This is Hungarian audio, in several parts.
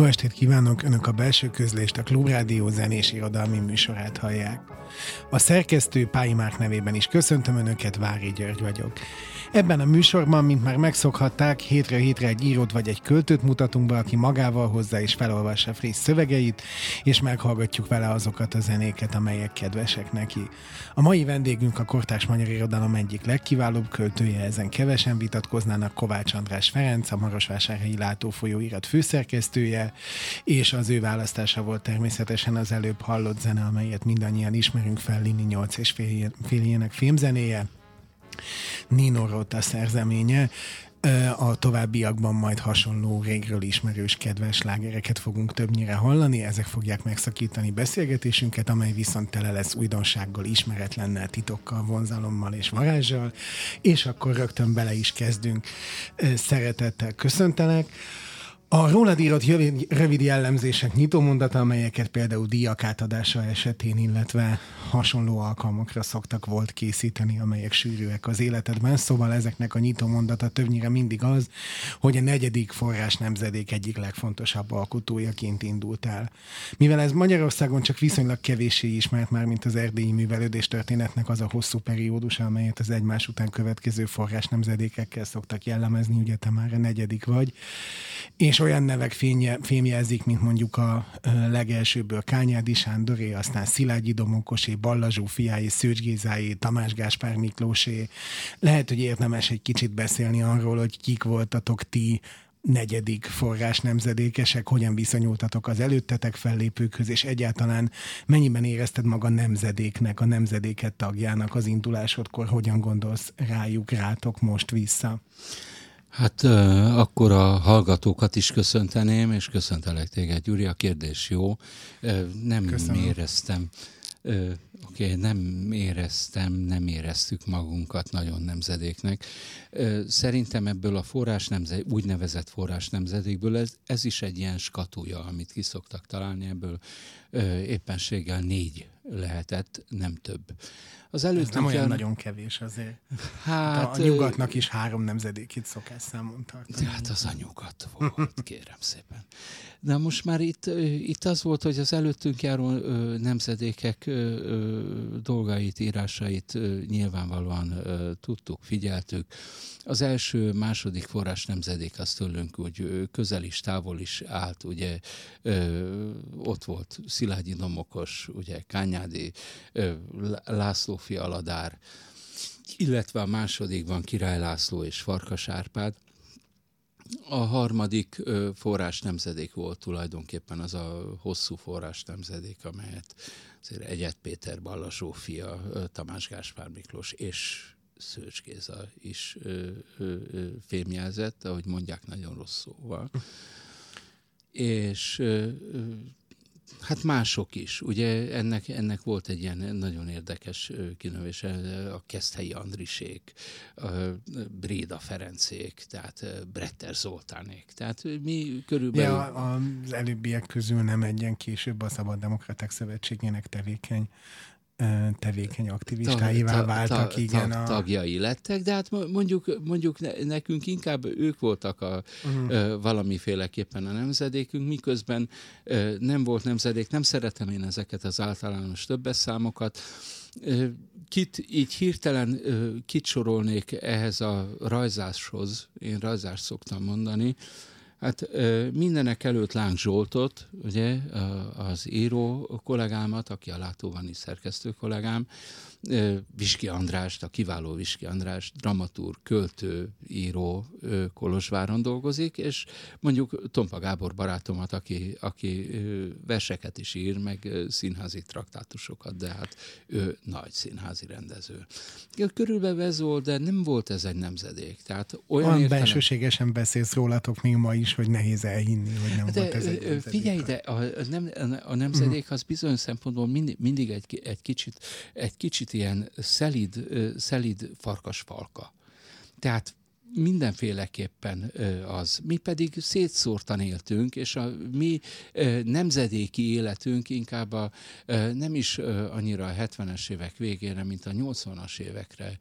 Jó estét kívánok! Önök a belső közlést, a Klubrádió zenés irodalmi műsorát hallják. A szerkesztő Pályi Márk nevében is köszöntöm Önöket, Vári György vagyok. Ebben a műsorban, mint már megszokhatták, hétre hétre egy írót vagy egy költőt mutatunk be, aki magával hozzá és felolvassa friss szövegeit, és meghallgatjuk vele azokat a zenéket, amelyek kedvesek neki. A mai vendégünk a kortárs magyar irodalom egyik legkiválóbb költője, ezen kevesen vitatkoznának Kovács András Ferenc, a Marosvásárhelyi Látófolyóirat főszerkesztője, és az ő választása volt természetesen az előbb hallott zene, amelyet mindannyian ismerünk fel, Lini 8 és fél, fél filmzenéje. Nino Rota szerzeménye. A továbbiakban majd hasonló régről ismerős kedves lágereket fogunk többnyire hallani, ezek fogják megszakítani beszélgetésünket, amely viszont tele lesz újdonsággal, ismeretlennel, titokkal, vonzalommal és varázsal, és akkor rögtön bele is kezdünk. Szeretettel köszöntelek. A rólad írott rövid jellemzések nyitómondata, amelyeket például díjak átadása esetén, illetve hasonló alkalmakra szoktak volt készíteni, amelyek sűrűek az életedben. Szóval ezeknek a nyitómondata többnyire mindig az, hogy a negyedik forrás nemzedék egyik legfontosabb alkotójaként indult el. Mivel ez Magyarországon csak viszonylag kevéssé ismert már, mint az erdélyi művelődés történetnek az a hosszú periódus, amelyet az egymás után következő forrás nemzedékekkel szoktak jellemezni, ugye te már a negyedik vagy, és olyan nevek fénye, fémjelzik, mint mondjuk a legelsőből Kányádi Sándoré, aztán Szilágyi Domokosé, Balla Zsófiáé, Szőcs Gézáé, Tamás Gáspár Miklósé. Lehet, hogy érdemes egy kicsit beszélni arról, hogy kik voltatok ti negyedik forrás nemzedékesek, hogyan viszonyultatok az előttetek fellépőkhöz, és egyáltalán mennyiben érezted maga nemzedéknek, a nemzedéket tagjának az indulásodkor, hogyan gondolsz rájuk, rátok most vissza? Hát akkor a hallgatókat is köszönteném, és köszöntelek téged, Gyuri. A kérdés jó. Nem Köszönöm. éreztem, oké, okay, nem éreztem, nem éreztük magunkat nagyon nemzedéknek. Szerintem ebből a forrás nemzedék, úgynevezett forrás nemzedékből ez, ez is egy ilyen skatúja, amit kiszoktak találni, ebből éppenséggel négy lehetett, nem több. Az Ez nem olyan nagyon kevés azért. Hát, a nyugatnak is három nemzedékét szokás számon tartani. Hát az a nyugat volt, kérem szépen. De most már itt, itt az volt, hogy az előttünk járó nemzedékek dolgait, írásait nyilvánvalóan tudtuk, figyeltük. Az első, második forrás nemzedék az tőlünk úgy közel is, távol is állt, ugye ott volt Szilágyi Domokos, ugye Kányádi, László Aladár, illetve a másodikban Király László és Farkas Árpád. A harmadik ö, forrás nemzedék volt tulajdonképpen az a hosszú forrás nemzedék, amelyet azért Egyet Péter, Balla Zsófia, Tamás Gáspár Miklós és Szőcs Géza is ö, ö, ö, fémjelzett, ahogy mondják, nagyon rossz szóval. és ö, Hát mások is. Ugye ennek, ennek volt egy ilyen nagyon érdekes kinövése, a Keszthelyi Andrisék, a Bréda Ferencék, tehát Bretter Zoltánék. Tehát mi körülbelül... Ja, az előbbiek közül nem egyen később a Szabad Demokraták Szövetségének tevékeny tevékeny aktivistáivá ta, váltak, ta, igen. Ta, tagjai lettek, de hát mondjuk, mondjuk nekünk inkább ők voltak a, uh-huh. valamiféleképpen a nemzedékünk, miközben nem volt nemzedék, nem szeretem én ezeket az általános többes számokat. Kit így hirtelen kit sorolnék ehhez a rajzáshoz, én rajzást szoktam mondani, Hát mindenek előtt Láng Zsoltot, ugye, az író kollégámat, aki a látóban is szerkesztő kollégám, Viski Andrást, a kiváló Viski András, dramaturg, költő, író Kolozsváron dolgozik, és mondjuk Tompa Gábor barátomat, aki, aki verseket is ír, meg színházi traktátusokat, de hát ő nagy színházi rendező. Körülbelül ez volt, de nem volt ez egy nemzedék. Tehát olyan, olyan értelem... bensőségesen beszélsz rólatok még ma is, hogy nehéz elhinni, hogy nem de, volt ez egy nemzedék. Figyelj, de a, nem, a nemzedék az bizonyos szempontból mindig, mindig egy, egy, kicsit, egy kicsit ilyen szelid, szelid farkasfalka. Tehát mindenféleképpen az. Mi pedig szétszórtan éltünk, és a mi nemzedéki életünk inkább a, nem is annyira a 70-es évek végére, mint a 80-as évekre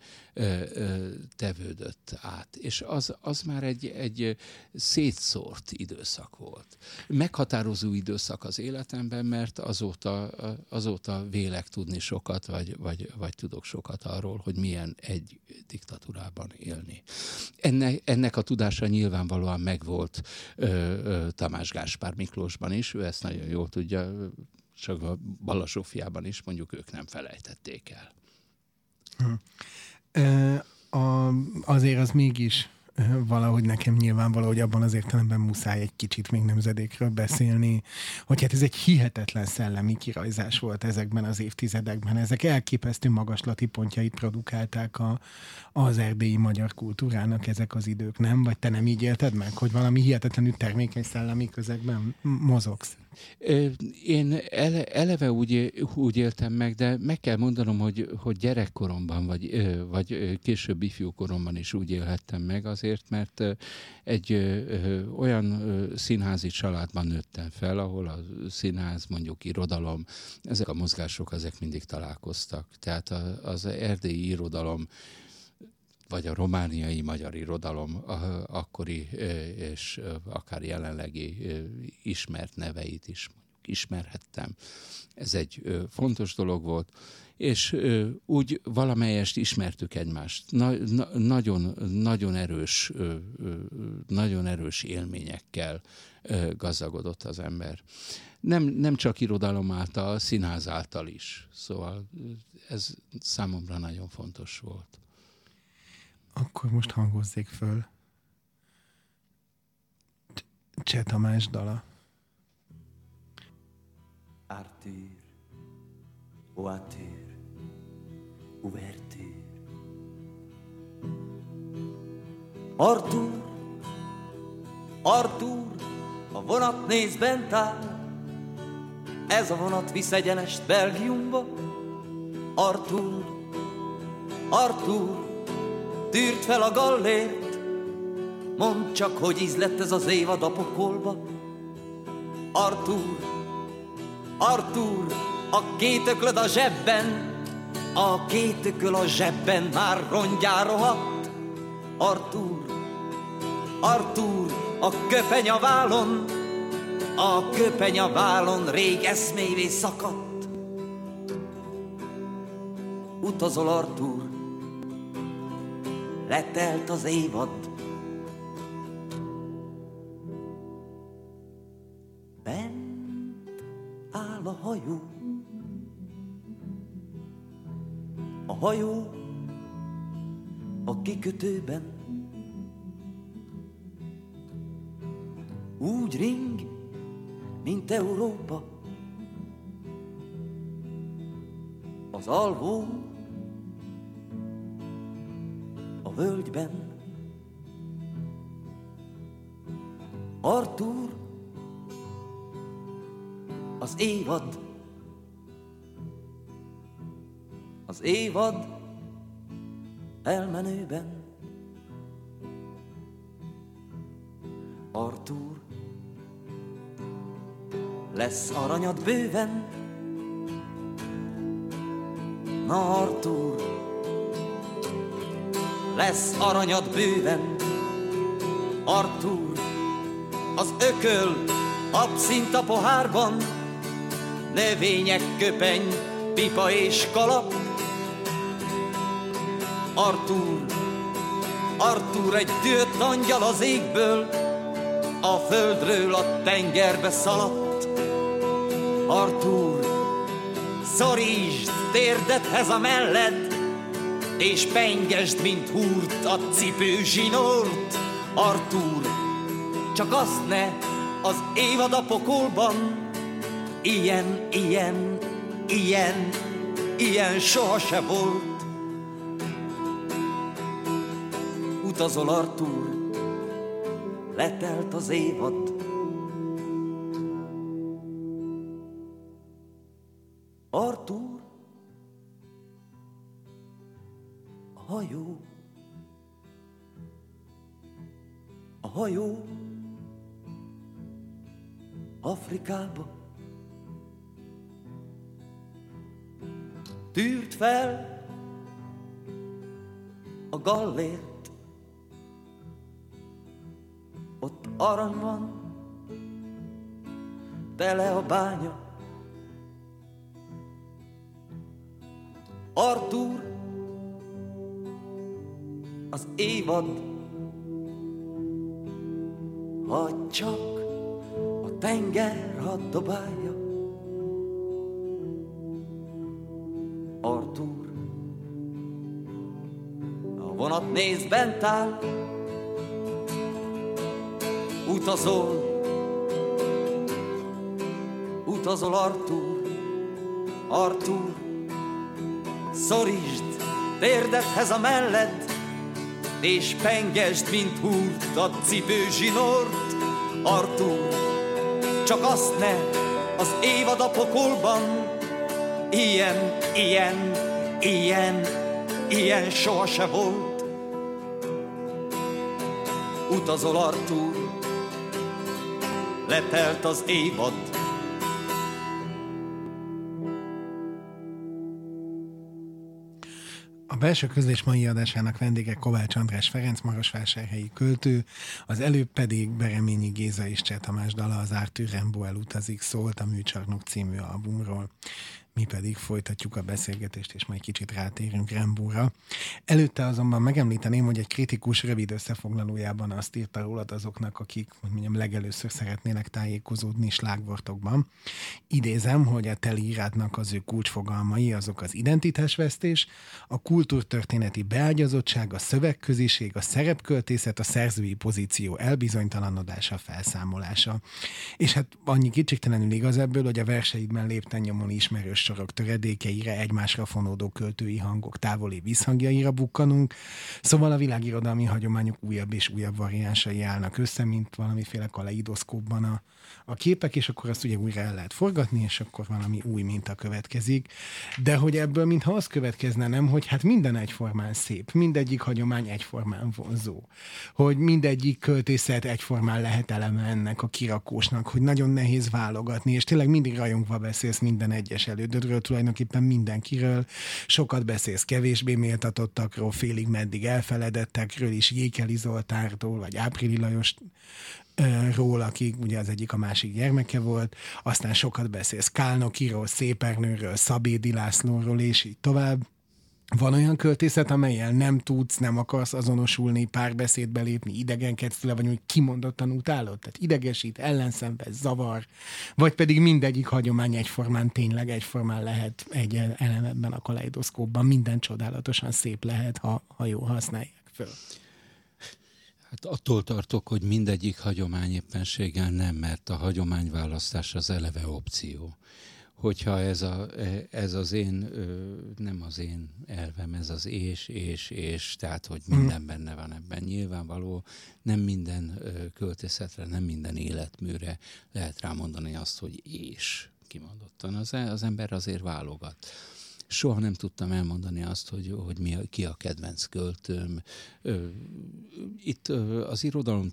tevődött át. És az, az már egy, egy szétszórt időszak volt. Meghatározó időszak az életemben, mert azóta, azóta vélek tudni sokat, vagy, vagy, vagy tudok sokat arról, hogy milyen egy diktatúrában élni. Ennek, ennek a tudása nyilvánvalóan megvolt ö, ö, Tamás Gáspár Miklósban is, ő ezt nagyon jól tudja, csak a Balasófiában is mondjuk ők nem felejtették el. Hm. Ö, a, azért az mégis valahogy nekem nyilván valahogy abban az értelemben muszáj egy kicsit még nemzedékről beszélni, hogy hát ez egy hihetetlen szellemi kirajzás volt ezekben az évtizedekben. Ezek elképesztő magaslati pontjait produkálták a, az erdélyi magyar kultúrának ezek az idők, nem? Vagy te nem így élted meg, hogy valami hihetetlenül termékeny szellemi közegben mozogsz? Én ele, eleve úgy, úgy éltem meg, de meg kell mondanom, hogy, hogy gyerekkoromban, vagy, vagy később ifjúkoromban is úgy élhettem meg, azért, mert egy olyan színházi családban nőttem fel, ahol a színház, mondjuk irodalom, ezek a mozgások, ezek mindig találkoztak. Tehát az erdélyi irodalom vagy a romániai magyar irodalom akkori és akár jelenlegi ismert neveit is ismerhettem. Ez egy fontos dolog volt, és úgy valamelyest ismertük egymást. Na, na, nagyon, nagyon erős, nagyon erős élményekkel gazdagodott az ember. Nem, nem csak irodalom által, színház által is. Szóval ez számomra nagyon fontos volt. Akkor most hangozzék föl Cseh Tamás dala. Arthur, ouverture, ouverture. Artur, Artur, a vonat néz bent áll, ez a vonat visz egyenest Belgiumba. Artur, Artur, tűrt fel a gallért, mondd csak, hogy íz lett ez az évad a pokolba. Artur, Artur, a két öklöd a zsebben, a két ököl a zsebben már rongyá rohadt. Artur, Artur, a köpeny a válon, a köpeny a válon rég eszmévé szakadt. Utazol, Artur, letelt az évad. Bent áll a hajó, a hajó a kikötőben. Úgy ring, mint Európa, az alvó völgyben. Artur, az évad, az évad elmenőben. Artur, lesz aranyad bőven, Na Artur, lesz aranyad bőven. Artur, az ököl, abszint a pohárban, növények, köpeny, pipa és kalap. Artur, Artur egy tűrt angyal az égből, a földről a tengerbe szaladt. Artur, szorítsd térdedhez a melled, és pengesd, mint húrt a cipő zsinort. Artur, csak azt ne, az évad a pokolban, ilyen, ilyen, ilyen, ilyen soha se volt. Utazol, Artur, letelt az évad, hajó hajó Afrikába. Tűrt fel a gallért, ott arany van, tele a bánya. Artúr, az évad, ha csak a tenger hadd dobálja. Artúr, a vonat néz bent áll, utazol, utazol Artúr, Artúr, szorítsd térdedhez a melled, és pengesd, mint húrt a cipő zsinort, Artúr, csak azt ne, az évad a pokolban, ilyen, ilyen, ilyen, ilyen soha se volt. Utazol Artúr, letelt az évad, belső közlés mai adásának vendége Kovács András Ferenc, Marosvásárhelyi költő, az előbb pedig Bereményi Géza és Cseh Tamás dala az Arthur Rimbaud elutazik szólt a Műcsarnok című albumról mi pedig folytatjuk a beszélgetést, és majd kicsit rátérünk Rembúra. Előtte azonban megemlíteném, hogy egy kritikus rövid összefoglalójában azt írta rólad azoknak, akik, hogy mondjam, legelőször szeretnének tájékozódni slágvortokban. Idézem, hogy a teli írádnak az ő kulcsfogalmai azok az identitásvesztés, a kultúrtörténeti beágyazottság, a szövegköziség, a szerepköltészet, a szerzői pozíció elbizonytalanodása, felszámolása. És hát annyi kicsiktelenül igaz ebből, hogy a verseidben lépten nyomon ismerős sorok töredékeire, egymásra fonódó költői hangok távoli visszhangjaira bukkanunk, szóval a világirodalmi hagyományok újabb és újabb variánsai állnak össze, mint valamiféle kaleidoszkópban a, a képek, és akkor azt ugye újra el lehet forgatni, és akkor valami új minta következik. De hogy ebből mintha az következne, nem, hogy hát minden egyformán szép, mindegyik hagyomány egyformán vonzó, hogy mindegyik költészet egyformán lehet eleme ennek a kirakósnak, hogy nagyon nehéz válogatni, és tényleg mindig rajongva beszélsz minden egyes elődödről, tulajdonképpen mindenkiről, sokat beszélsz kevésbé méltatottakról, félig meddig elfeledettekről is, Jékeli Zoltártól, vagy Áprili Lajos ról, aki ugye az egyik a másik gyermeke volt, aztán sokat beszélsz Kálnokiról, Szépernőről, Szabédi Lászlóról, és így tovább. Van olyan költészet, amelyel nem tudsz, nem akarsz azonosulni, párbeszédbe lépni, idegenkedsz tőle, vagy úgy kimondottan utálod? Tehát idegesít, ellenszenved, zavar, vagy pedig mindegyik hagyomány egyformán, tényleg egyformán lehet egy elem ebben a kaleidoszkópban, minden csodálatosan szép lehet, ha, ha jó használják föl. Hát attól tartok, hogy mindegyik hagyomány éppenséggel nem, mert a hagyományválasztás az eleve opció. Hogyha ez, a, ez az én, nem az én elvem, ez az és, és, és, tehát hogy mhm. minden benne van ebben. Nyilvánvaló, nem minden költészetre, nem minden életműre lehet rámondani azt, hogy és kimondottan. Az, az ember azért válogat soha nem tudtam elmondani azt, hogy, hogy mi a, ki a kedvenc költőm. Itt az irodalom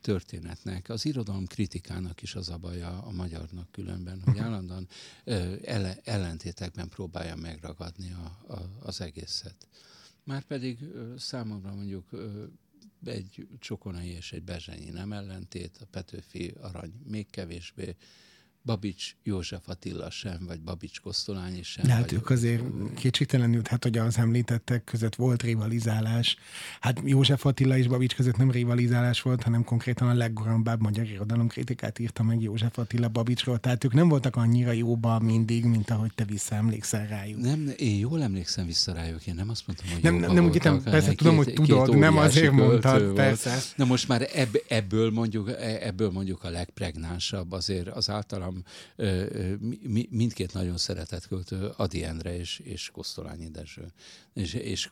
történetnek, az irodalom kritikának is az a baja a magyarnak különben, hogy mhm. állandóan ellentétekben próbálja megragadni a, a, az egészet. Márpedig számomra mondjuk egy Csokonai és egy Bezsenyi nem ellentét, a Petőfi arany még kevésbé, Babics József Attila sem, vagy Babics Kosztolányi sem. De hát ők azért kétségtelenül, hát hogy az említettek között volt rivalizálás. Hát József Attila és Babics között nem rivalizálás volt, hanem konkrétan a leggorambább magyar irodalomkritikát írta meg József Attila Babicsról. Tehát ők nem voltak annyira jóba mindig, mint ahogy te visszaemlékszel rájuk. Nem, én jól emlékszem vissza rájuk, én nem azt mondtam, hogy Nem, nem úgy nem, persze két, tudom, hogy tudod, nem azért mondtad, persze. Na most már ebb, ebből mondjuk, ebből mondjuk a legpregnánsabb azért az általam nálam mindkét nagyon szeretett költő, Adi Endre és, és Kosztolányi Dezső. És, és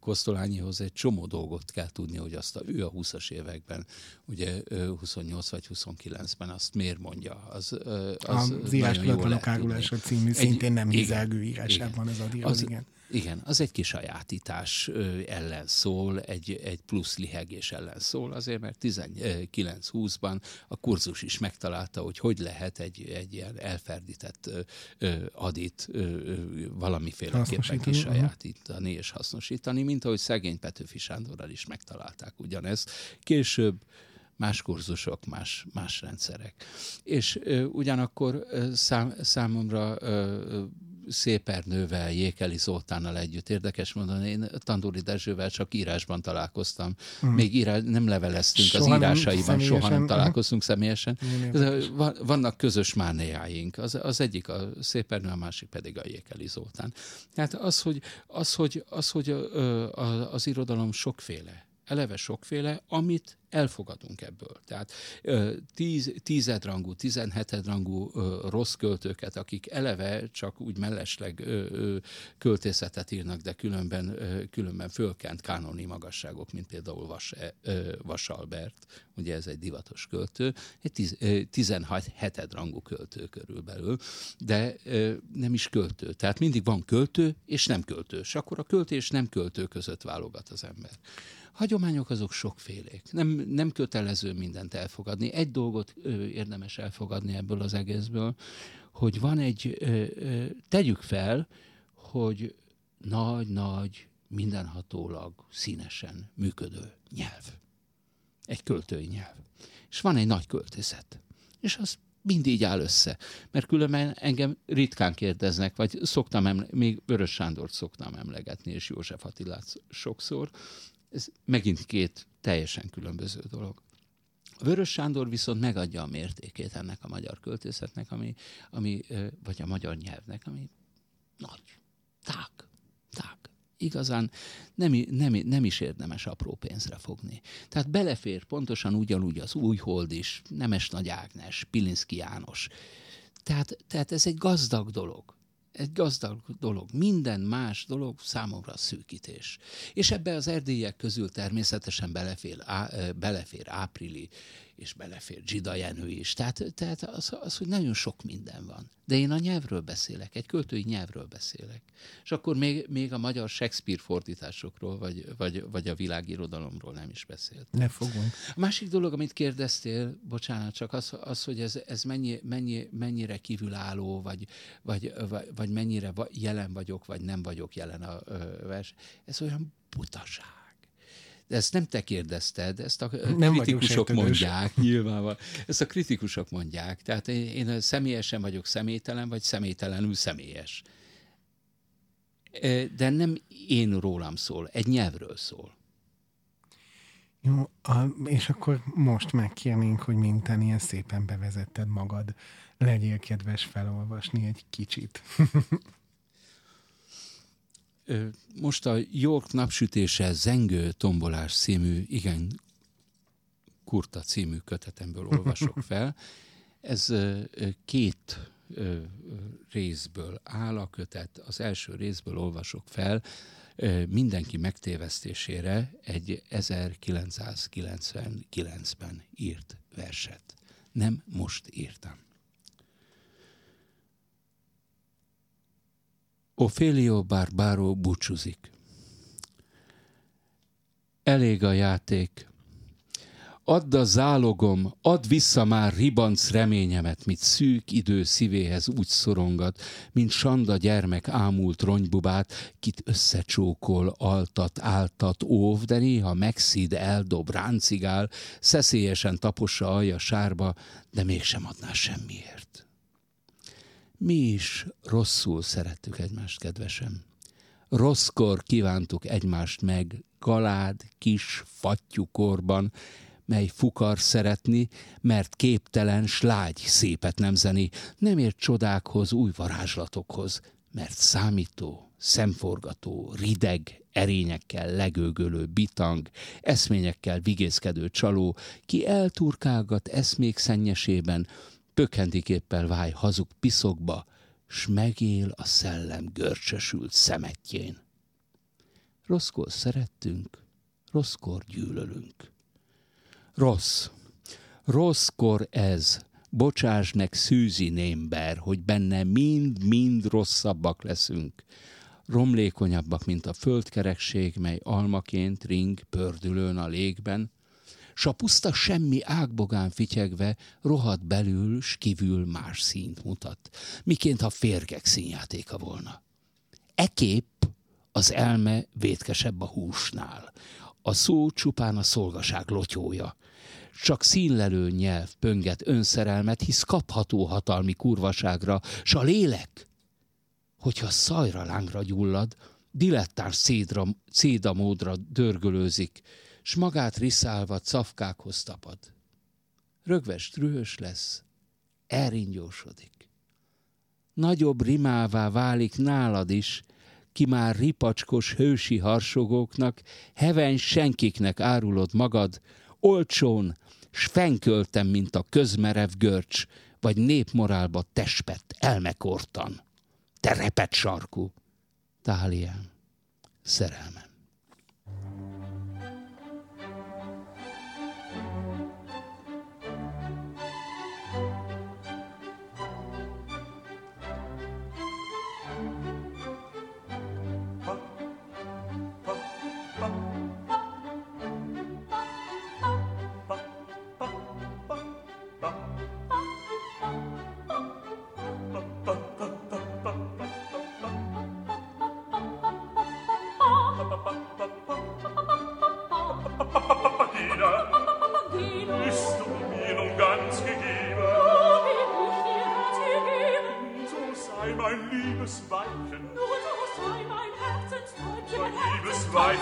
Kosztolányihoz egy csomó dolgot kell tudni, hogy azt a, ő a 20-as években, ugye 28 vagy 29-ben azt miért mondja. Az, az, az írás árulása című egy, szintén nem hizelgő írásában ez a dialog, igen. Igen, az egy kisajátítás ellen szól, egy, egy plusz lihegés ellen szól, azért mert 19-20-ban a kurzus is megtalálta, hogy hogy lehet egy, egy ilyen elferdített adit valamiféleképpen kisajátítani és hasznosítani, mint ahogy szegény Petőfi Sándorral is megtalálták ugyanezt. Később más kurzusok, más, más rendszerek. És ö, ugyanakkor ö, szám, számomra ö, Szép Ernővel, Jékeli Zoltánnal együtt. Érdekes mondani, én Tandori Dezsővel csak írásban találkoztam. Hmm. Még írás, nem leveleztünk soha az írásaiban, nem soha nem találkoztunk személyesen. Vannak közös mánéjáink. Az, az egyik a Szép Ernő, a másik pedig a Jékeli Zoltán. Tehát az, hogy, az, hogy, az, hogy a, a, az irodalom sokféle, eleve sokféle, amit elfogadunk ebből. Tehát tíz, tízedrangú, tizenhetedrangú rossz költőket, akik eleve csak úgy mellesleg költészetet írnak, de különben, különben fölkent kánoni magasságok, mint például Vas, Vas Albert, ugye ez egy divatos költő, egy tiz, tizenhetedrangú költő körülbelül, de nem is költő. Tehát mindig van költő és nem költő, és akkor a költő és nem költő között válogat az ember. Hagyományok azok sokfélék. Nem, nem kötelező mindent elfogadni. Egy dolgot ö, érdemes elfogadni ebből az egészből, hogy van egy, ö, ö, tegyük fel, hogy nagy-nagy, mindenhatólag, színesen működő nyelv. Egy költői nyelv. És van egy nagy költészet. És az mindig áll össze. Mert különben engem ritkán kérdeznek, vagy szoktam, emle- még Vörös Sándort szoktam emlegetni, és József Attilát sokszor, ez megint két teljesen különböző dolog. Vörös Sándor viszont megadja a mértékét ennek a magyar költészetnek, ami, ami, vagy a magyar nyelvnek, ami nagy, tág, tág. Igazán nem, nem, nem is érdemes apró pénzre fogni. Tehát belefér pontosan ugyanúgy az Újhold is, Nemes Nagy Ágnes, Pilinszki János. Tehát, tehát ez egy gazdag dolog egy gazdag dolog. Minden más dolog számomra szűkítés. És ebbe az erdélyek közül természetesen belefér, á, belefér áprili, és belefér Gida Jenő is. Tehát, tehát az, az, hogy nagyon sok minden van. De én a nyelvről beszélek, egy költői nyelvről beszélek. És akkor még, még a magyar Shakespeare fordításokról, vagy, vagy, vagy a világirodalomról nem is beszélt. Ne fogunk. A másik dolog, amit kérdeztél, bocsánat, csak az, az hogy ez, ez mennyi, mennyi, mennyire kívülálló, vagy, vagy, vagy, vagy mennyire jelen vagyok, vagy nem vagyok jelen a vers. Ez olyan butaság de ezt nem te kérdezted, ezt a nem kritikusok mondják, nyilvánvalóan. Ezt a kritikusok mondják. Tehát én, én személyesen vagyok személytelen, vagy személytelenül személyes. De nem én rólam szól, egy nyelvről szól. Jó, a, és akkor most megkérnénk, hogy mintán ilyen szépen bevezetted magad, legyél kedves felolvasni egy kicsit. Most a York napsütése zengő tombolás című, igen, Kurta című kötetemből olvasok fel. Ez két részből áll a kötet. Az első részből olvasok fel mindenki megtévesztésére egy 1999-ben írt verset. Nem most írtam. Ophelio Barbaro búcsúzik. Elég a játék. Add a zálogom, add vissza már ribanc reményemet, mit szűk idő szívéhez úgy szorongat, mint sanda gyermek ámult ronybubát, kit összecsókol, altat, áltat, óv, de néha megszíd, eldob, ráncigál, szeszélyesen tapossa alja sárba, de mégsem adná semmiért mi is rosszul szerettük egymást, kedvesem. Rosszkor kívántuk egymást meg, galád, kis fattyúkorban, mely fukar szeretni, mert képtelen, slágy szépet nem zeni, nem ért csodákhoz, új varázslatokhoz, mert számító, szemforgató, rideg, erényekkel legőgölő bitang, eszményekkel vigészkedő csaló, ki elturkálgat eszmék szennyesében, pökhendiképpel válj hazug piszokba, s megél a szellem görcsösült szemetjén. Rosszkor szerettünk, rosszkor gyűlölünk. Rossz, rosszkor ez, bocsáss meg szűzi némber, hogy benne mind-mind rosszabbak leszünk. romlékonyabbak, mint a földkerekség, mely almaként ring pördülőn a légben, s a puszta semmi ágbogán fityegve rohadt belül, s kívül más színt mutat, miként ha férgek színjátéka volna. E kép az elme vétkesebb a húsnál. A szó csupán a szolgaság lotyója. Csak színlelő nyelv pönget önszerelmet, hisz kapható hatalmi kurvaságra, s a lélek, hogyha szajra lángra gyullad, dilettáns szédra, szédamódra dörgölőzik, s magát riszálva cafkákhoz tapad. Rögves trühös lesz, elringyósodik. Nagyobb rimává válik nálad is, ki már ripacskos hősi harsogóknak, heveny senkiknek árulod magad, olcsón, s fenköltem, mint a közmerev görcs, vagy népmorálba tespett elmekortan. Te repet sarkú, táliám, szerelmem.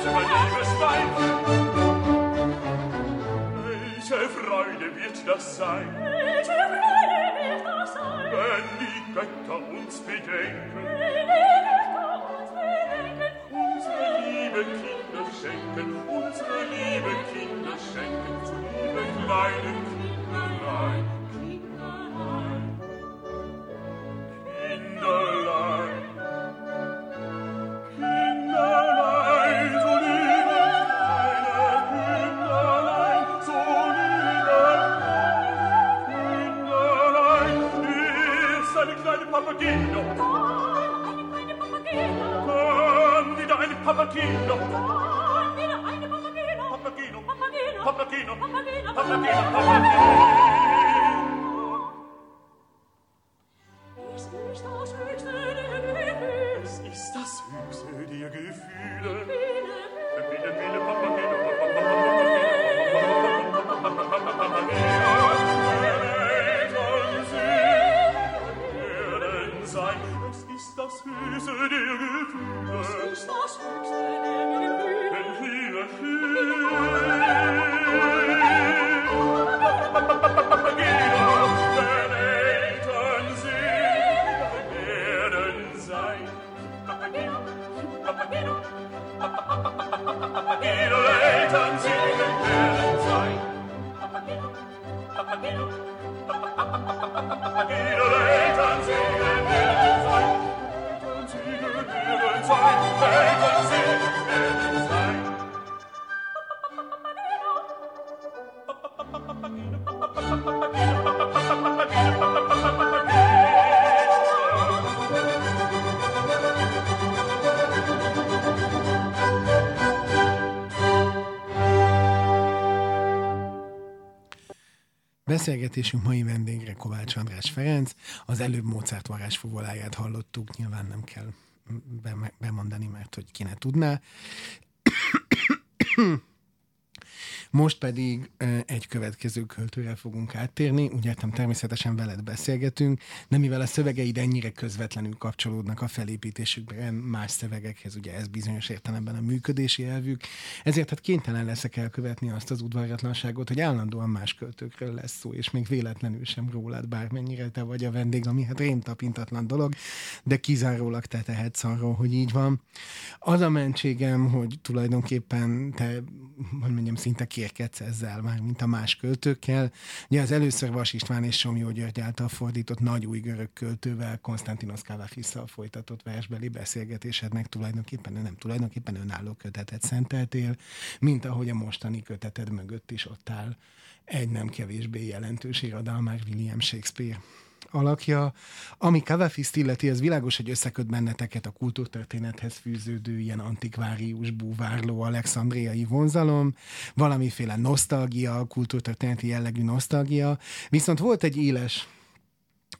über Liebeswein. Welche das sein? Welche Freude wird das sein? Wenn die Götter uns bedenken. Wenn die Götter uns bedenken. Unsere lieben Beszélgetésünk mai vendégre Kovács András Ferenc. Az előbb Mozart varázsfogoláját hallottuk, nyilván nem kell bemondani, mert hogy ki ne tudná. Most pedig egy következő költőre fogunk áttérni. Úgy értem, természetesen veled beszélgetünk, de mivel a szövegeid ennyire közvetlenül kapcsolódnak a felépítésükben más szövegekhez, ugye ez bizonyos értelemben a működési elvük, ezért hát kénytelen leszek elkövetni azt az udvarjatlanságot, hogy állandóan más költőkről lesz szó, és még véletlenül sem rólad, bármennyire te vagy a vendég, ami hát rémtapintatlan dolog, de kizárólag te tehetsz arról, hogy így van. Az a mentségem, hogy tulajdonképpen te, hogy mondjam, szinte kérkedsz ezzel már, mint a más költőkkel. Ugye az először Vas István és Somjó György által fordított nagy új görög költővel, Konstantinos Kavafisszal folytatott versbeli beszélgetésednek tulajdonképpen, nem tulajdonképpen önálló kötetet szenteltél, mint ahogy a mostani köteted mögött is ott áll egy nem kevésbé jelentős irodalmár William Shakespeare. Alakja. Ami Kavafiszt illeti, az világos, hogy összeköt benneteket a kultúrtörténethez fűződő ilyen antikvárius, búvárló, alexandriai vonzalom, valamiféle nosztalgia, kultúrtörténeti jellegű nosztalgia, viszont volt egy éles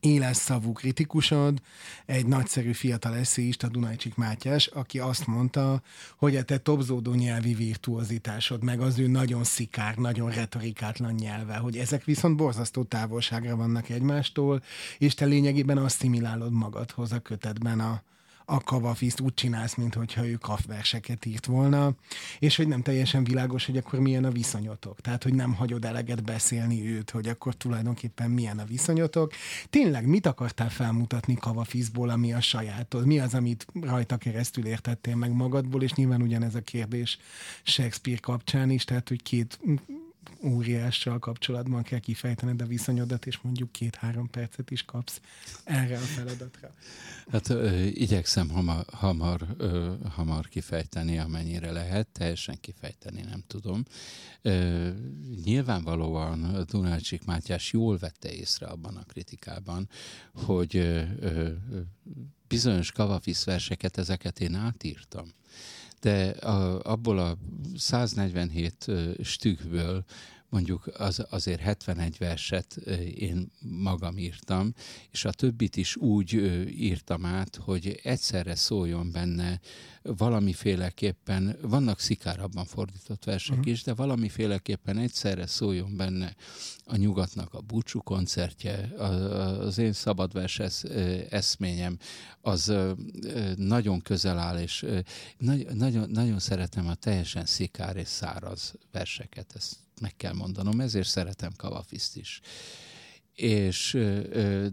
éles szavú kritikusod, egy nagyszerű fiatal eszéista, Dunajcsik Mátyás, aki azt mondta, hogy a te topzódó nyelvi virtuozitásod, meg az ő nagyon szikár, nagyon retorikátlan nyelve, hogy ezek viszont borzasztó távolságra vannak egymástól, és te lényegében asszimilálod magadhoz a kötetben a, a kavafiszt úgy csinálsz, mintha ő kafverseket írt volna, és hogy nem teljesen világos, hogy akkor milyen a viszonyotok. Tehát, hogy nem hagyod eleget beszélni őt, hogy akkor tulajdonképpen milyen a viszonyotok. Tényleg mit akartál felmutatni kavafiszból, ami a sajátod? Mi az, amit rajta keresztül értettél meg magadból, és nyilván ugyanez a kérdés Shakespeare kapcsán is, tehát, hogy két óriással kapcsolatban kell kifejtened a viszonyodat, és mondjuk két-három percet is kapsz erre a feladatra. Hát ö, igyekszem hamar, hamar, ö, hamar kifejteni, amennyire lehet, teljesen kifejteni nem tudom. Ö, nyilvánvalóan Dunácsik Mátyás jól vette észre abban a kritikában, hogy ö, ö, bizonyos kavafisz verseket, ezeket én átírtam de a, abból a 147 stükkből mondjuk az, azért 71 verset én magam írtam, és a többit is úgy írtam át, hogy egyszerre szóljon benne valamiféleképpen, vannak szikárabban fordított versek uh-huh. is, de valamiféleképpen egyszerre szóljon benne a nyugatnak a búcsú koncertje, az én szabadvers esz, eszményem, az nagyon közel áll, és nagyon, nagyon szeretem a teljesen szikár és száraz verseket, ezt meg kell mondanom, ezért szeretem Kavafiszt is. És,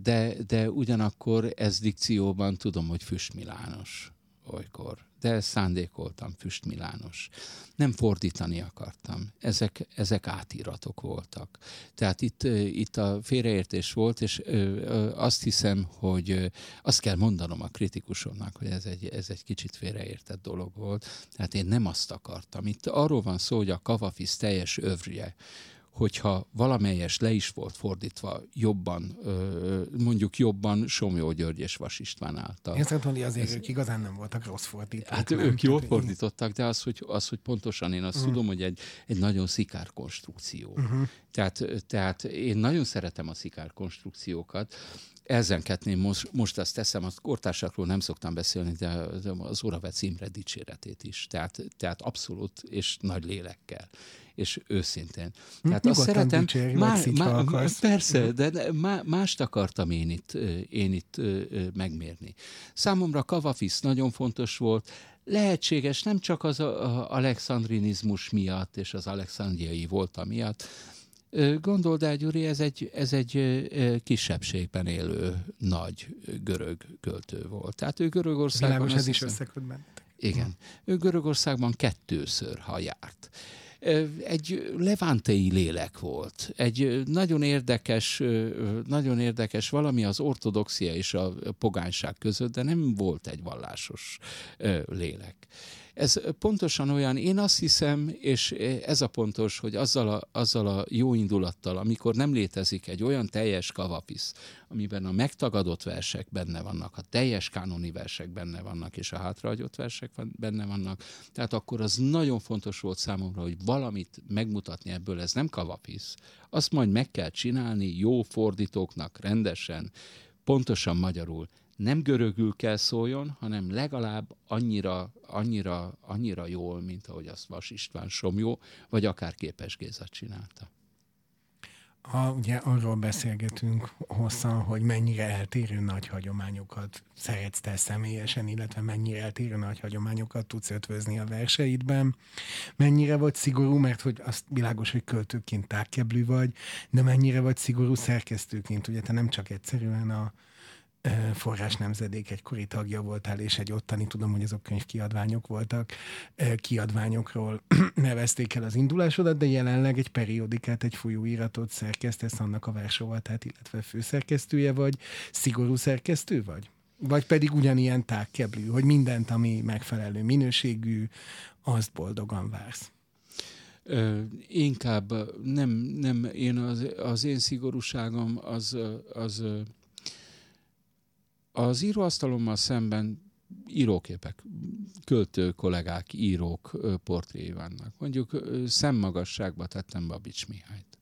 de, de ugyanakkor ez dikcióban tudom, hogy füstmilános olykor de szándékoltam füstmilános. Nem fordítani akartam. Ezek, ezek átíratok voltak. Tehát itt, itt a félreértés volt, és azt hiszem, hogy azt kell mondanom a kritikusomnak, hogy ez egy, ez egy kicsit félreértett dolog volt. Tehát én nem azt akartam. Itt arról van szó, hogy a Kavafisz teljes övrie, hogyha valamelyes le is volt fordítva jobban, mondjuk jobban Somjó György és Vas István által. Én szerintem, hogy azért Ez, ők igazán nem voltak rossz fordítók. Hát nem? ők jól fordítottak, de az, hogy, az, hogy pontosan én azt uh-huh. tudom, hogy egy, egy nagyon szikár konstrukció. Uh-huh. Tehát, tehát én nagyon szeretem a szikár konstrukciókat, elzenketném, most, most azt teszem, a kortársakról nem szoktam beszélni, de az Oravec Imre dicséretét is. Tehát, tehát abszolút és nagy lélekkel és őszintén. Hm, Tehát azt szeretem, má, má, persze, de má, mást akartam én itt, én itt megmérni. Számomra Kavafisz nagyon fontos volt, lehetséges nem csak az alexandrinizmus miatt és az alexandriai volta miatt, Gondold el, Gyuri, ez egy, ez egy kisebbségben élő nagy görög költő volt. Tehát ő Görögországban... Világos, ez is összeköt Igen. Ő Görögországban kettőször, ha járt egy levántei lélek volt. Egy nagyon érdekes, nagyon érdekes valami az ortodoxia és a pogányság között, de nem volt egy vallásos lélek. Ez pontosan olyan, én azt hiszem, és ez a pontos, hogy azzal a, azzal a jó indulattal, amikor nem létezik egy olyan teljes kavapisz, amiben a megtagadott versek benne vannak, a teljes kánoni versek benne vannak, és a hátrahagyott versek benne vannak, tehát akkor az nagyon fontos volt számomra, hogy valamit megmutatni ebből, ez nem kavapisz, azt majd meg kell csinálni jó fordítóknak rendesen, pontosan magyarul, nem görögül kell szóljon, hanem legalább annyira, annyira, annyira jól, mint ahogy azt Vas István Somjó, vagy akár Képes Géza csinálta. Ha ugye arról beszélgetünk hosszan, hogy mennyire eltérő nagy hagyományokat szeretsz te személyesen, illetve mennyire eltérő nagy hagyományokat tudsz ötvözni a verseidben, mennyire vagy szigorú, mert hogy azt világos, hogy költőként tárkeblű vagy, de mennyire vagy szigorú szerkesztőként, ugye te nem csak egyszerűen a, forrás nemzedék egykori tagja voltál, és egy ottani, tudom, hogy azok könyvkiadványok voltak, kiadványokról nevezték el az indulásodat, de jelenleg egy periódikát, egy folyóiratot szerkesztesz annak a versovatát, illetve főszerkesztője vagy, szigorú szerkesztő vagy? Vagy pedig ugyanilyen tágkeblű, hogy mindent, ami megfelelő minőségű, azt boldogan vársz? Ö, inkább nem, nem én az, az én szigorúságom az, az Az íróasztalommal szemben íróképek, költő kollégák, írók portréi vannak. Mondjuk szemmagasságba tettem Babics Mihályt.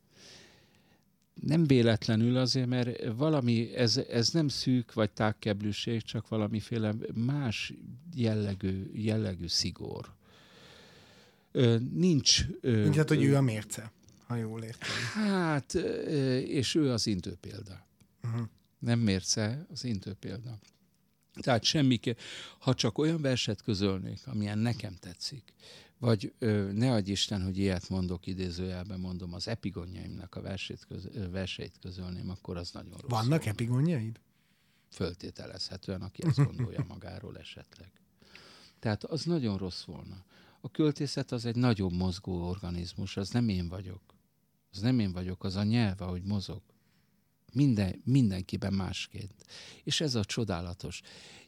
Nem véletlenül azért, mert valami, ez, ez nem szűk vagy tágkeblűség, csak valamiféle más jellegű, jellegű szigor. Nincs... Nincs hát, hogy ő a mérce, ha jól értem. Hát, és ő az intő példa. Uh-huh. Nem mérce, az intő példa. Tehát semmi, ha csak olyan verset közölnék, amilyen nekem tetszik, vagy ö, ne adj Isten, hogy ilyet mondok, idézőjelben mondom, az epigonjaimnak a versét köz, ö, verseit közölném, akkor az nagyon rossz. Vannak volna. epigonjaid? Föltételezhetően, aki ezt gondolja magáról esetleg. Tehát az nagyon rossz volna. A költészet az egy nagyon mozgó organizmus, az nem én vagyok. Az nem én vagyok, az a nyelv, ahogy mozog. Minden, mindenkiben másként. És ez a csodálatos.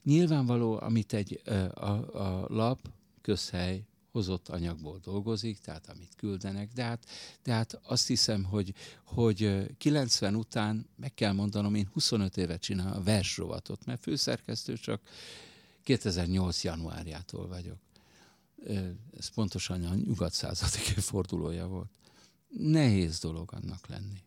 Nyilvánvaló, amit egy a, a lap, közhely hozott anyagból dolgozik, tehát amit küldenek, de hát, de hát azt hiszem, hogy, hogy 90 után meg kell mondanom, én 25 évet csinálom a versrovatot, mert főszerkesztő csak 2008. januárjától vagyok. Ez pontosan a nyugat századik fordulója volt. Nehéz dolog annak lenni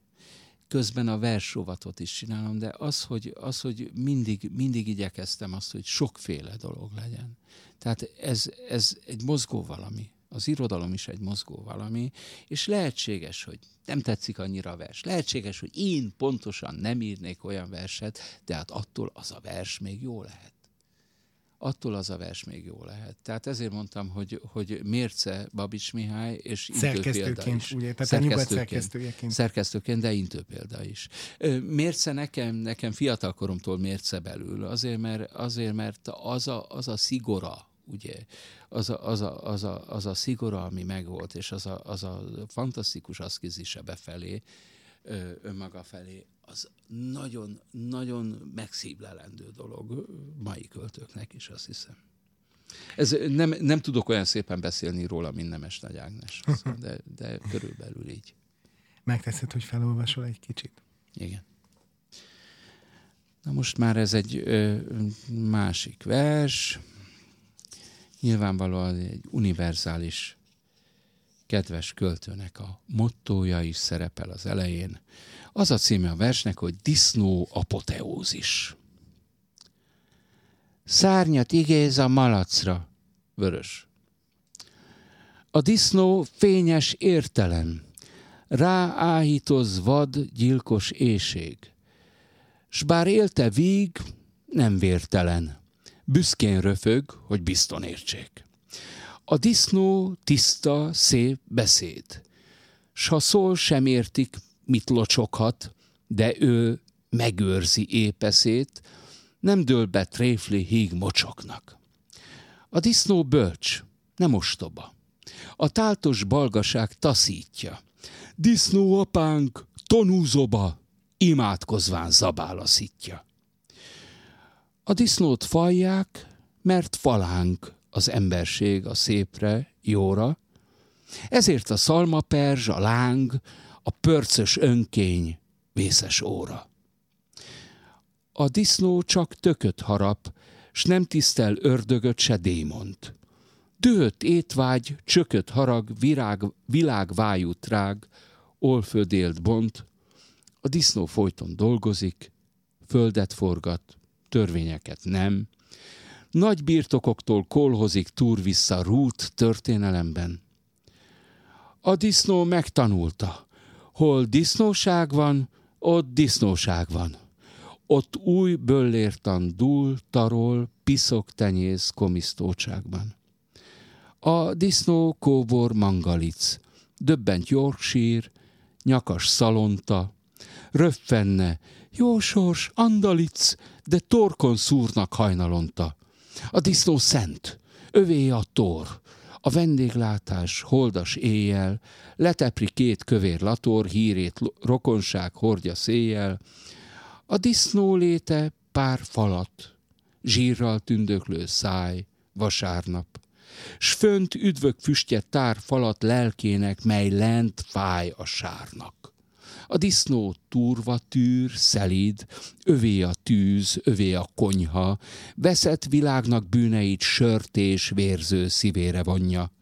közben a versrovatot is csinálom, de az, hogy, az, hogy mindig, mindig igyekeztem azt, hogy sokféle dolog legyen. Tehát ez, ez egy mozgó valami. Az irodalom is egy mozgó valami, és lehetséges, hogy nem tetszik annyira a vers. Lehetséges, hogy én pontosan nem írnék olyan verset, de hát attól az a vers még jó lehet attól az a vers még jó lehet. Tehát ezért mondtam, hogy, hogy Mérce Babics Mihály, és Szerkesztőként, is. ugye, tehát szerkesztőként, szerkesztőjeként. Szerkesztőként, de intő példa is. Mérce nekem, nekem fiatalkoromtól mérce belül, azért mert, azért, mert az, a, az a szigora, ugye, az a, az, a, az, a, az a szigora, ami megvolt, és az a, az a fantasztikus aszkizise befelé, önmaga felé, az nagyon-nagyon megszívlelendő dolog mai költőknek is, azt hiszem. Ez, nem, nem tudok olyan szépen beszélni róla, mint Nemes Nagy Ágnes, de, de körülbelül így. Megteszed, hogy felolvasol egy kicsit? Igen. Na most már ez egy ö, másik vers. Nyilvánvalóan egy univerzális kedves költőnek a mottója is szerepel az elején. Az a címe a versnek, hogy Disznó apoteózis. Szárnyat igéz a malacra, vörös. A disznó fényes értelen, rááhítoz vad gyilkos éjség. S bár élte víg, nem vértelen, büszkén röfög, hogy bizton értsék. A disznó tiszta, szép beszéd, s ha szól, sem értik, mit locsoghat, de ő megőrzi épeszét, nem dől be tréfli híg mocsoknak. A disznó bölcs, nem ostoba. A táltos balgaság taszítja. Disznó apánk, tonúzoba, imádkozván zabálaszítja. A disznót falják, mert falánk az emberség a szépre, jóra, ezért a szalmaperzs, a láng, a pörcös önkény, vészes óra. A disznó csak tököt harap, s nem tisztel ördögöt se démont. Dühött étvágy, csököt harag, virág, világ vájút rág, olfödélt bont. A disznó folyton dolgozik, földet forgat, törvényeket nem. Nagy birtokoktól kolhozik túr vissza rút történelemben. A disznó megtanulta, Hol disznóság van, ott disznóság van. Ott új böllértan dúl, tarol, piszok tenyész komisztóságban. A disznó kóbor mangalic, döbbent Yorkshire, nyakas szalonta, röffenne, jó sors, andalic, de torkon szúrnak hajnalonta. A disznó szent, övé a tor, a vendéglátás holdas éjjel, letepri két kövér lator, hírét rokonság hordja széjjel, a disznó léte pár falat, zsírral tündöklő száj, vasárnap, s fönt üdvök füstje tár falat lelkének, mely lent fáj a sárnak. A disznó turva tűr, szelíd, övé a tűz, övé a konyha, veszett világnak bűneit sört és vérző szívére vonja.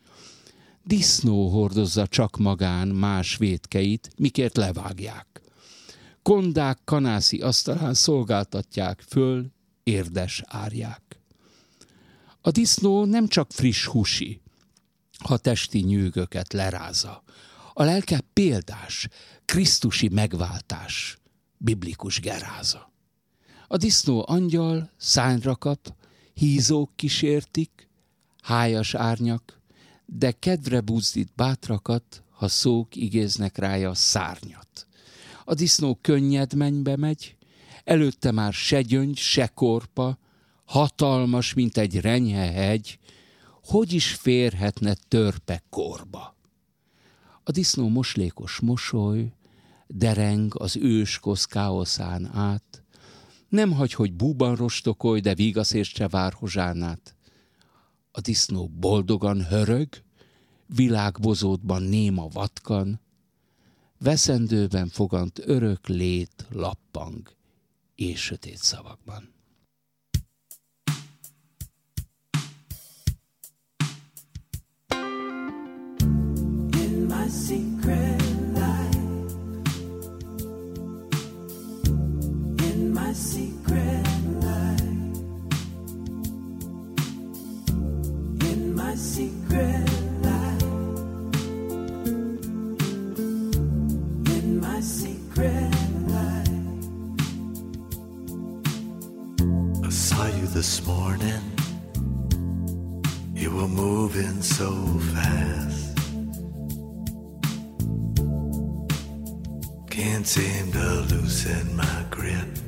Disznó hordozza csak magán más vétkeit, mikért levágják. Kondák kanászi asztalán szolgáltatják föl, érdes árják. A disznó nem csak friss húsi, ha testi nyűgöket leráza. A lelke példás, krisztusi megváltás, biblikus geráza. A disznó angyal szányra kap, hízók kísértik, hájas árnyak, de kedvre buzdít bátrakat, ha szók igéznek rája szárnyat. A disznó könnyed mennybe megy, előtte már se gyöngy, se korpa, hatalmas, mint egy renyhehegy, hogy is férhetne törpe korba? A disznó moslékos mosoly, dereng az őskosz káoszán át, nem hagy, hogy búban rostokolj, de vigaszért se vár hozsánát. A disznó boldogan hörög, világbozótban néma vatkan, veszendőben fogant örök lét lappang és sötét szavakban. secret Can't seem to loosen my grip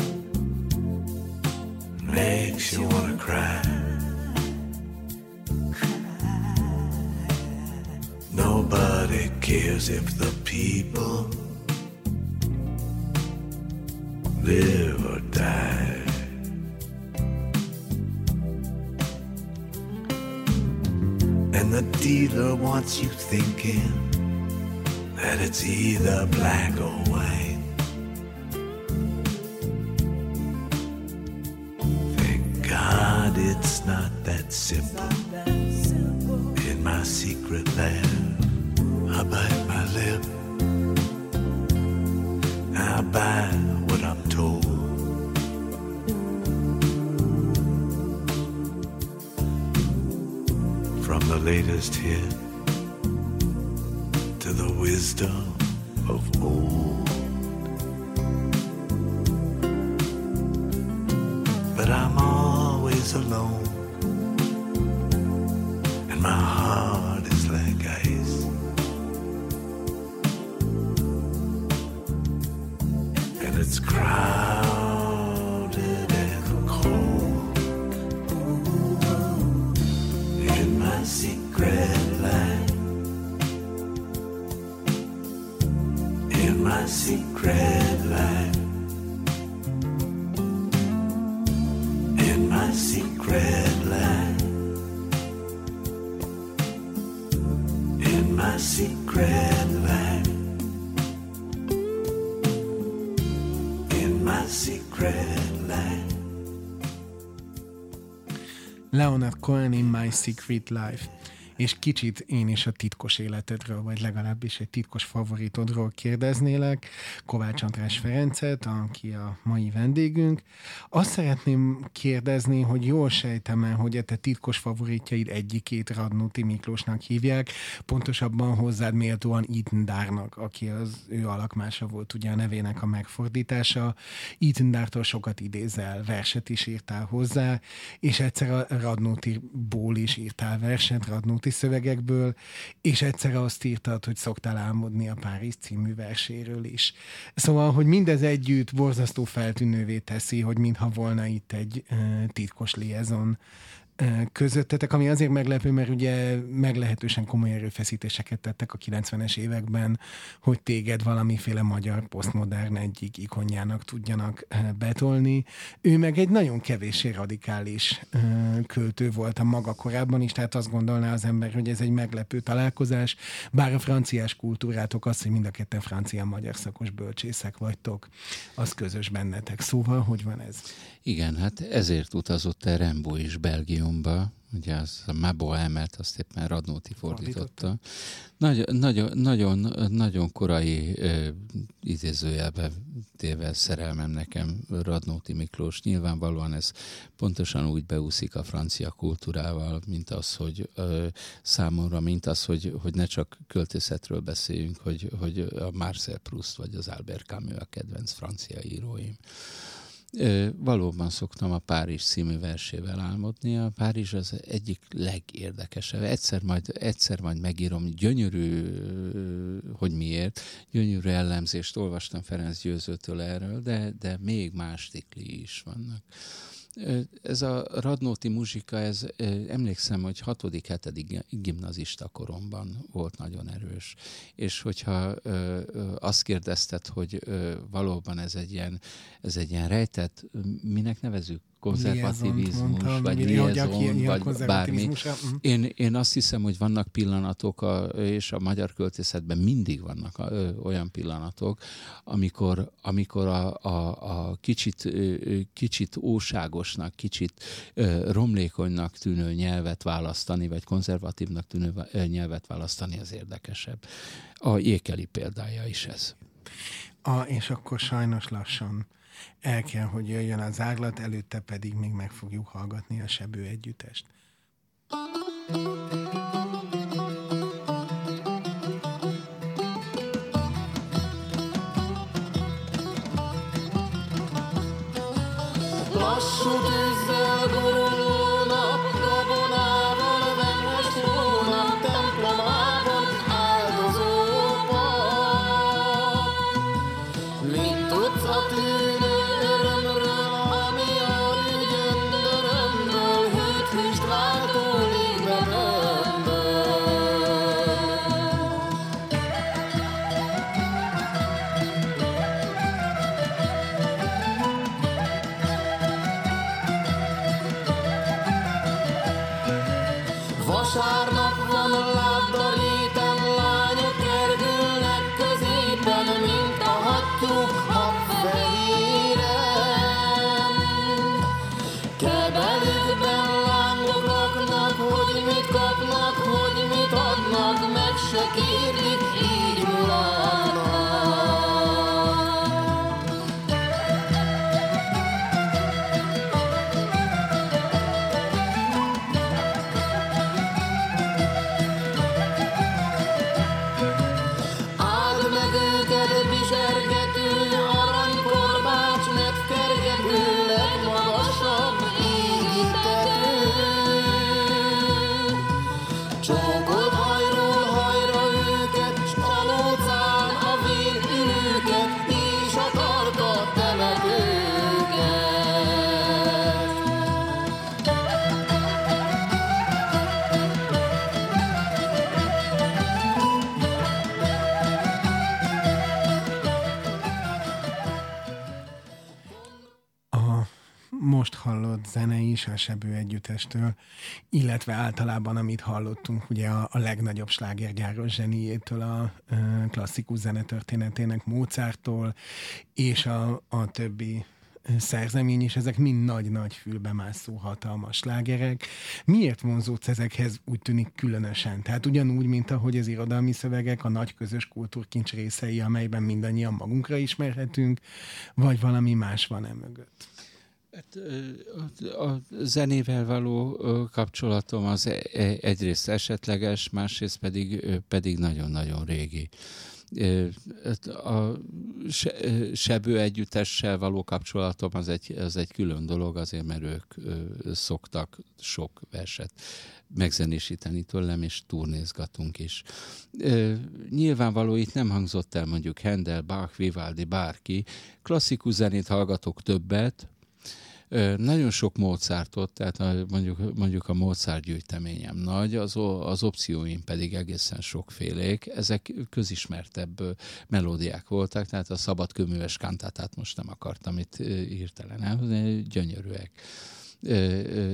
if the people live or die. And the dealer wants you thinking that it's either black or white. Secret land. In my secret land. In my secret land. In my secret land. Leonard Cohen in My Secret Life. És kicsit én is a titkos életedről, vagy legalábbis egy titkos favoritodról kérdeznélek, Kovács András Ferencet, aki a mai vendégünk. Azt szeretném kérdezni, hogy jól sejtem el, hogy a te titkos favoritjaid egyikét Radnóti Miklósnak hívják, pontosabban hozzád méltóan Itendárnak, aki az ő alakmása volt ugye a nevének a megfordítása. Itendártól sokat idézel, verset is írtál hozzá, és egyszer a Radnóti-ból is írtál verset, Radnóti szövegekből, és egyszer azt írtad, hogy szoktál álmodni a Párizs című verséről is. Szóval, hogy mindez együtt borzasztó feltűnővé teszi, hogy mintha volna itt egy titkos liaison közöttetek, ami azért meglepő, mert ugye meglehetősen komoly erőfeszítéseket tettek a 90-es években, hogy téged valamiféle magyar posztmodern egyik ikonjának tudjanak betolni. Ő meg egy nagyon kevéssé radikális költő volt a maga korában is, tehát azt gondolná az ember, hogy ez egy meglepő találkozás, bár a franciás kultúrátok az, hogy mind a ketten francia-magyar szakos bölcsészek vagytok, az közös bennetek. Szóval, hogy van ez? Igen, hát ezért utazott el Rembo is Belgiumba, ugye az a Mabo Emelt, azt éppen Radnóti fordította. Nagyon, nagyon, nagyon, nagyon korai ö, idézőjelbe téve szerelmem nekem Radnóti Miklós. Nyilvánvalóan ez pontosan úgy beúszik a francia kultúrával, mint az, hogy ö, számomra, mint az, hogy, hogy ne csak költészetről beszéljünk, hogy, hogy a Marcel Proust vagy az Albert Camus a kedvenc francia íróim. Valóban szoktam a Párizs című versével álmodni. A Párizs az egyik legérdekesebb. Egyszer majd, egyszer majd megírom. Gyönyörű, hogy miért. Gyönyörű ellenzést olvastam Ferenc Győzőtől erről, de, de még más tikli is vannak. Ez a Radnóti muzsika, ez emlékszem, hogy hatodik, hetedik gimnazista koromban volt nagyon erős. És hogyha azt kérdezted, hogy valóban ez egy ilyen, ez egy ilyen rejtett, minek nevezük? Konzervativizmus, vagy liaison, vagy bármi. Mhm. Én, én azt hiszem, hogy vannak pillanatok, a, és a magyar költészetben mindig vannak a, ö, olyan pillanatok, amikor, amikor a, a, a kicsit, ö, kicsit óságosnak, kicsit ö, romlékonynak tűnő nyelvet választani, vagy konzervatívnak tűnő nyelvet választani az érdekesebb. A jékeli példája is ez. A, és akkor sajnos lassan el kell, hogy jöjjön az áglat, előtte pedig még meg fogjuk hallgatni a sebő együttest. Lassú most hallott zene is a Sebő együttestől, illetve általában, amit hallottunk, ugye a, a legnagyobb slágergyáros zseniétől, a, a klasszikus zenetörténetének Mozarttól, és a, a többi szerzemény, és ezek mind nagy-nagy fülbemászó hatalmas slágerek. Miért vonzódsz ezekhez úgy tűnik különösen? Tehát ugyanúgy, mint ahogy az irodalmi szövegek a nagy közös kultúrkincs részei, amelyben mindannyian magunkra ismerhetünk, vagy valami más van e mögött? Hát, a zenével való kapcsolatom az e, e, egyrészt esetleges, másrészt pedig, pedig nagyon-nagyon régi a sebő együttessel való kapcsolatom az egy, az egy külön dolog, azért mert ők szoktak sok verset megzenésíteni tőlem, és turnézgatunk is. Nyilvánvaló itt nem hangzott el mondjuk Handel, Bach, Vivaldi, bárki. Klasszikus zenét hallgatok többet, nagyon sok Mozartot, tehát mondjuk, mondjuk a Mozart gyűjteményem nagy, az, az opcióim pedig egészen sokfélék. Ezek közismertebb melódiák voltak, tehát a szabad köműves kantátát most nem akartam itt hirtelen elhozni, gyönyörűek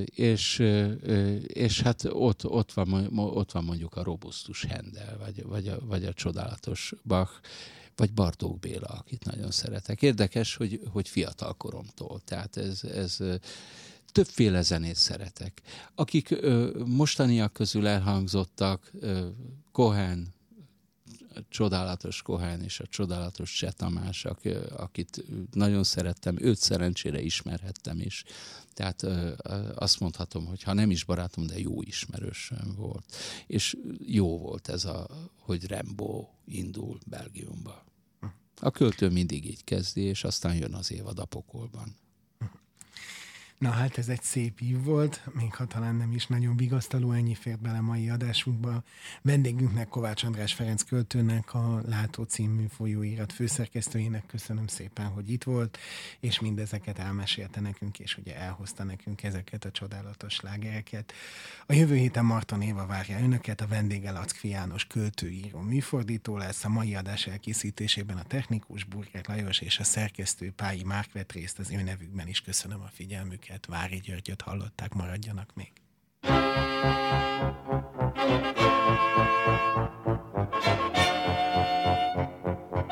és, és hát ott, ott, van, ott van mondjuk a robusztus Hendel, vagy, vagy, a, vagy a csodálatos Bach, vagy Bartók Béla, akit nagyon szeretek. Érdekes, hogy, hogy fiatal koromtól. Tehát ez, ez többféle zenét szeretek. Akik ö, mostaniak közül elhangzottak, ö, Cohen, csodálatos Cohen és a csodálatos Cseh Tamás, akit nagyon szerettem, őt szerencsére ismerhettem is. Tehát azt mondhatom, hogy ha nem is barátom, de jó ismerősöm volt. És jó volt ez a, hogy Rembo indul Belgiumba. A költő mindig így kezdi, és aztán jön az évad a pokolban. Na hát ez egy szép ív volt, még ha talán nem is nagyon vigasztaló, ennyi fér bele mai adásunkba. Vendégünknek Kovács András Ferenc költőnek, a Látó című folyóirat főszerkesztőjének köszönöm szépen, hogy itt volt, és mindezeket elmesélte nekünk, és ugye elhozta nekünk ezeket a csodálatos slágereket. A jövő héten Marton Éva várja önöket, a vendége Lackfi János költőíró műfordító lesz, a mai adás elkészítésében a technikus Burger Lajos és a szerkesztő Pályi Márk vett részt az ő nevükben is köszönöm a figyelmüket őket, Vári Györgyöt hallották, maradjanak még. Thank you.